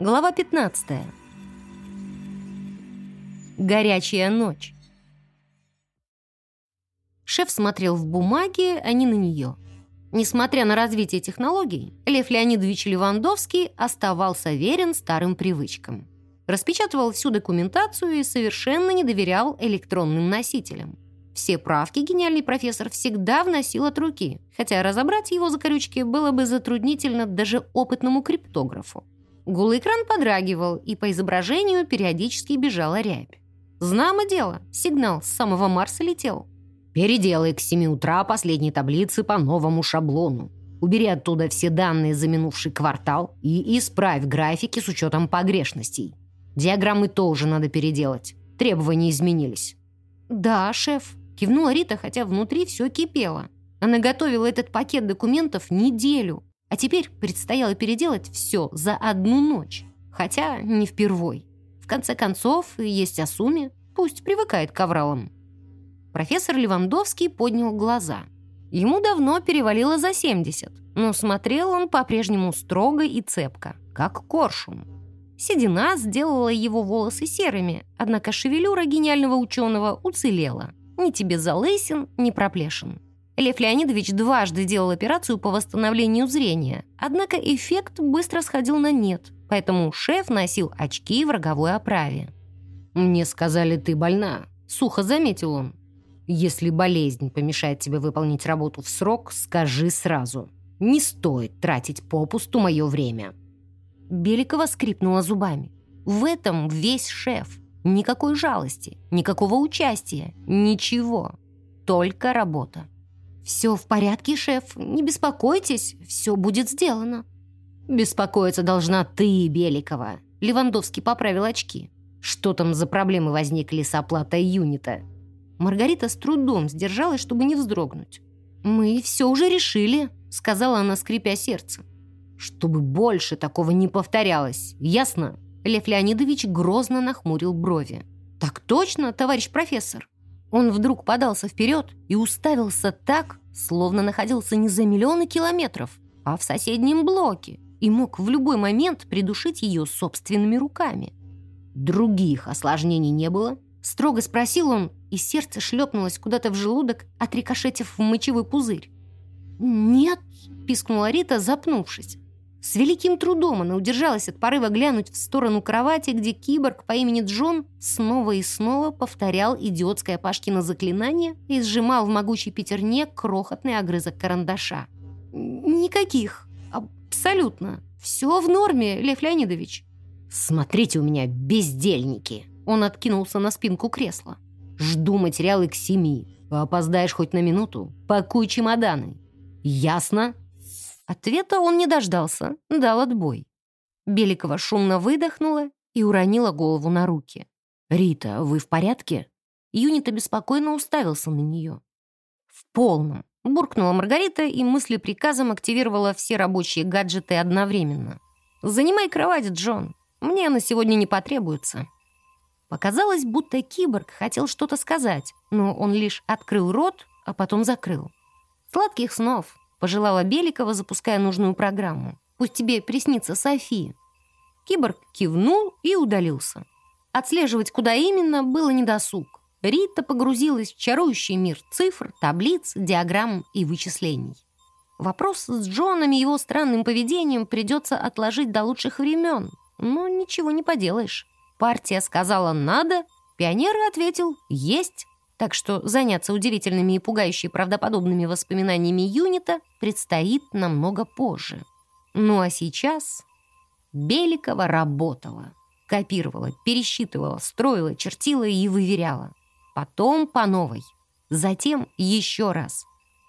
Глава 15. Горячая ночь. Шеф смотрел в бумаге, а не на нее. Несмотря на развитие технологий, Лев Леонидович Левандовский оставался верен старым привычкам. Распечатывал всю документацию и совершенно не доверял электронным носителям. Все правки гениальный профессор всегда вносил от руки, хотя разобрать его закорючки было бы затруднительно даже опытному криптографу. Голый экран подрагивал, и по изображению периодически бежала рябь. Знамо дело, сигнал с самого Марса летел. Переделай к 7 утра последние таблицы по новому шаблону. Убери оттуда все данные за минувший квартал и исправь графики с учетом погрешностей. Диаграммы тоже надо переделать. Требования изменились. «Да, шеф», — кивнула Рита, хотя внутри все кипело. Она готовила этот пакет документов неделю, а теперь предстояло переделать все за одну ночь. Хотя не впервой. В конце концов, есть о сумме, пусть привыкает к авралам. Профессор Левандовский поднял глаза. Ему давно перевалило за 70, но смотрел он по-прежнему строго и цепко, как коршун. Седина сделала его волосы серыми, однако шевелюра гениального ученого уцелела. Ни тебе залысин, ни проплешин. Лев Леонидович дважды делал операцию по восстановлению зрения, однако эффект быстро сходил на нет, поэтому шеф носил очки в роговой оправе. «Мне сказали, ты больна», — сухо заметил он. Если болезнь помешает тебе выполнить работу в срок, скажи сразу. Не стоит тратить попусту мое время». Беликова скрипнула зубами. В этом весь шеф. Никакой жалости, никакого участия, ничего. Только работа. «Все в порядке, шеф, не беспокойтесь, все будет сделано». «Беспокоиться должна ты, Беликова», — Левандовский поправил очки. «Что там за проблемы возникли с оплатой юнита?» Маргарита с трудом сдержалась, чтобы не вздрогнуть. «Мы все уже решили», — сказала она, скрипя сердце. «Чтобы больше такого не повторялось, ясно?» Лев Леонидович грозно нахмурил брови. «Так точно, товарищ профессор!» Он вдруг подался вперед и уставился так, словно находился не за миллионы километров, а в соседнем блоке и мог в любой момент придушить ее собственными руками. Других осложнений не было? Строго спросил он, и сердце шлепнулось куда-то в желудок, отрикошетив в мочевой пузырь. «Нет», — пискнула Рита, запнувшись. С великим трудом она удержалась от порыва глянуть в сторону кровати, где киборг по имени Джон снова и снова повторял идиотское Пашкино заклинание и сжимал в могучей пятерне крохотный огрызок карандаша. «Никаких. Абсолютно. Все в норме, Лев Леонидович». «Смотрите у меня, бездельники!» Он откинулся на спинку кресла. «Жду материалы к семи. Опоздаешь хоть на минуту? Пакуй чемоданы. Ясно?» Ответа он не дождался, дал отбой. Беликова шумно выдохнула и уронила голову на руки. «Рита, вы в порядке?» Юнита беспокойно уставился на нее. «В полном», — буркнула Маргарита и мыслеприказом активировала все рабочие гаджеты одновременно. «Занимай кровать, Джон. Мне на сегодня не потребуется». Показалось, будто киборг хотел что-то сказать, но он лишь открыл рот, а потом закрыл. «Сладких снов!» — пожелала Беликова, запуская нужную программу. «Пусть тебе приснится София». Киборг кивнул и удалился. Отслеживать, куда именно, было недосуг. Рита погрузилась в чарующий мир цифр, таблиц, диаграмм и вычислений. Вопрос с Джоном и его странным поведением придется отложить до лучших времен, но ничего не поделаешь. Партия сказала «надо», пионер ответил «есть». Так что заняться удивительными и пугающими правдоподобными воспоминаниями юнита предстоит намного позже. Ну а сейчас Беликова работала. Копировала, пересчитывала, строила, чертила и выверяла. Потом по новой. Затем еще раз.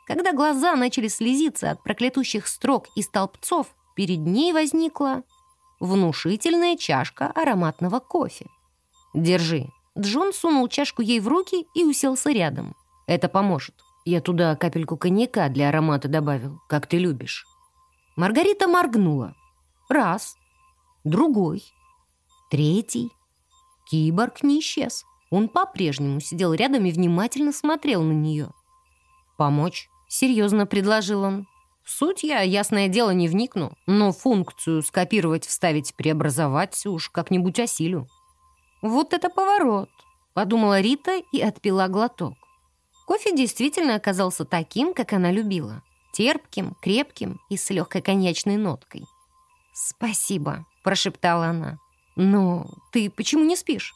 Когда глаза начали слезиться от проклятущих строк и столбцов, перед ней возникла внушительная чашка ароматного кофе. «Держи». Джон сунул чашку ей в руки и уселся рядом. «Это поможет. Я туда капельку коньяка для аромата добавил, как ты любишь». Маргарита моргнула. Раз. Другой. Третий. Киборг не исчез. Он по-прежнему сидел рядом и внимательно смотрел на нее. «Помочь?» — серьезно предложил он. В суть я, ясное дело, не вникну, но функцию скопировать, вставить, преобразовать уж как-нибудь осилю. Вот это поворот, подумала Рита и отпила глоток. Кофе действительно оказался таким, как она любила. Терпким, крепким и с легкой коньячной ноткой. «Спасибо», — прошептала она. «Но ты почему не спишь?»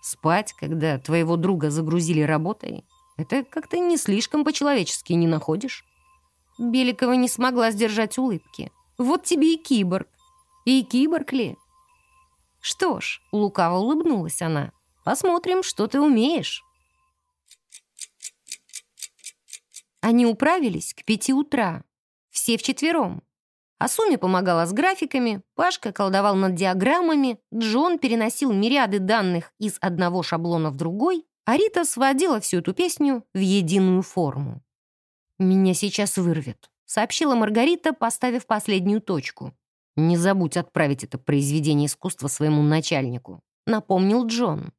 «Спать, когда твоего друга загрузили работой, это как-то не слишком по-человечески не находишь?» Беликова не смогла сдержать улыбки. «Вот тебе и киборг. И киборг ли?» «Что ж», — лукаво улыбнулась она, «посмотрим, что ты умеешь». Они управились к пяти утра, все вчетвером. Асуми помогала с графиками, Пашка колдовал над диаграммами, Джон переносил мириады данных из одного шаблона в другой, а Рита сводила всю эту песню в единую форму. «Меня сейчас вырвет», — сообщила Маргарита, поставив последнюю точку. «Не забудь отправить это произведение искусства своему начальнику», — напомнил Джон.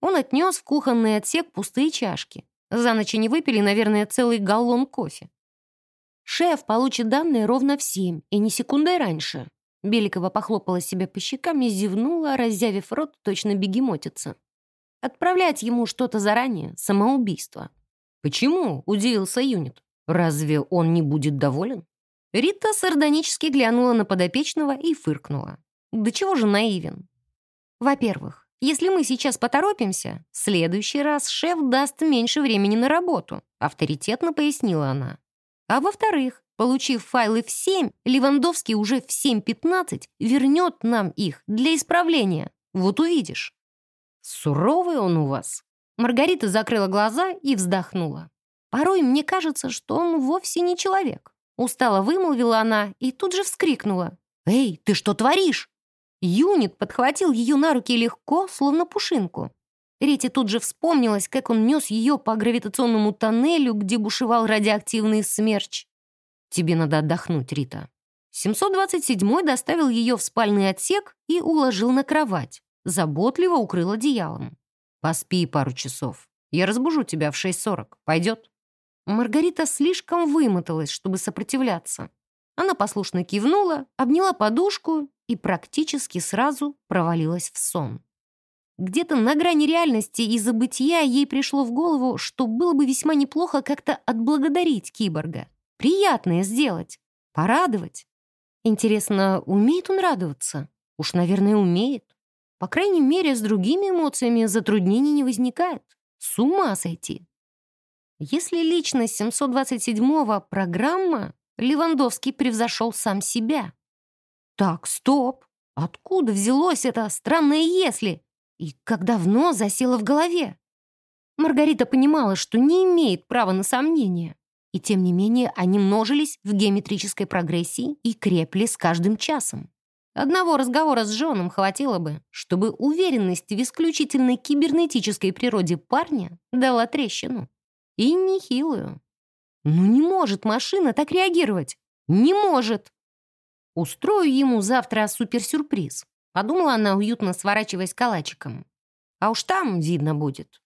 Он отнес в кухонный отсек пустые чашки. За ночь они выпили, наверное, целый галлон кофе. «Шеф получит данные ровно в семь, и не секундой раньше». Беликова похлопала себя по щекам и зевнула, разъявив рот, точно бегемотица. Отправлять ему что-то заранее — самоубийство. «Почему?» — удивился Юнит. Разве он не будет доволен? Рита сардонически глянула на подопечного и фыркнула. Да чего же наивен? Во-первых, если мы сейчас поторопимся, в следующий раз шеф даст меньше времени на работу, авторитетно пояснила она. А во-вторых, получив файлы в 7, Левандовский уже в 7.15 вернет нам их для исправления. Вот увидишь. Суровый он у вас. Маргарита закрыла глаза и вздохнула. Порой мне кажется, что он вовсе не человек. Устало вымолвила она и тут же вскрикнула. «Эй, ты что творишь?» Юнит подхватил ее на руки легко, словно пушинку. Рите тут же вспомнилось, как он нес ее по гравитационному тоннелю, где бушевал радиоактивный смерч. «Тебе надо отдохнуть, Рита». 727-й доставил ее в спальный отсек и уложил на кровать. Заботливо укрыл одеялом. «Поспи пару часов. Я разбужу тебя в 6.40. Пойдет?» Маргарита слишком вымоталась, чтобы сопротивляться. Она послушно кивнула, обняла подушку и практически сразу провалилась в сон. Где-то на грани реальности и забытия ей пришло в голову, что было бы весьма неплохо как-то отблагодарить киборга. Приятное сделать, порадовать. Интересно, умеет он радоваться? Уж, наверное, умеет. По крайней мере, с другими эмоциями затруднений не возникает. С ума сойти. Если личность 727-го — программа, Левандовский превзошел сам себя. Так, стоп. Откуда взялось это странное «если»? И как давно засело в голове? Маргарита понимала, что не имеет права на сомнения. И тем не менее они множились в геометрической прогрессии и крепли с каждым часом. Одного разговора с Джоном хватило бы, чтобы уверенность в исключительной кибернетической природе парня дала трещину. И нехилую. Ну не может машина так реагировать. Не может. Устрою ему завтра суперсюрприз. Подумала она, уютно сворачиваясь калачиком. А уж там видно будет.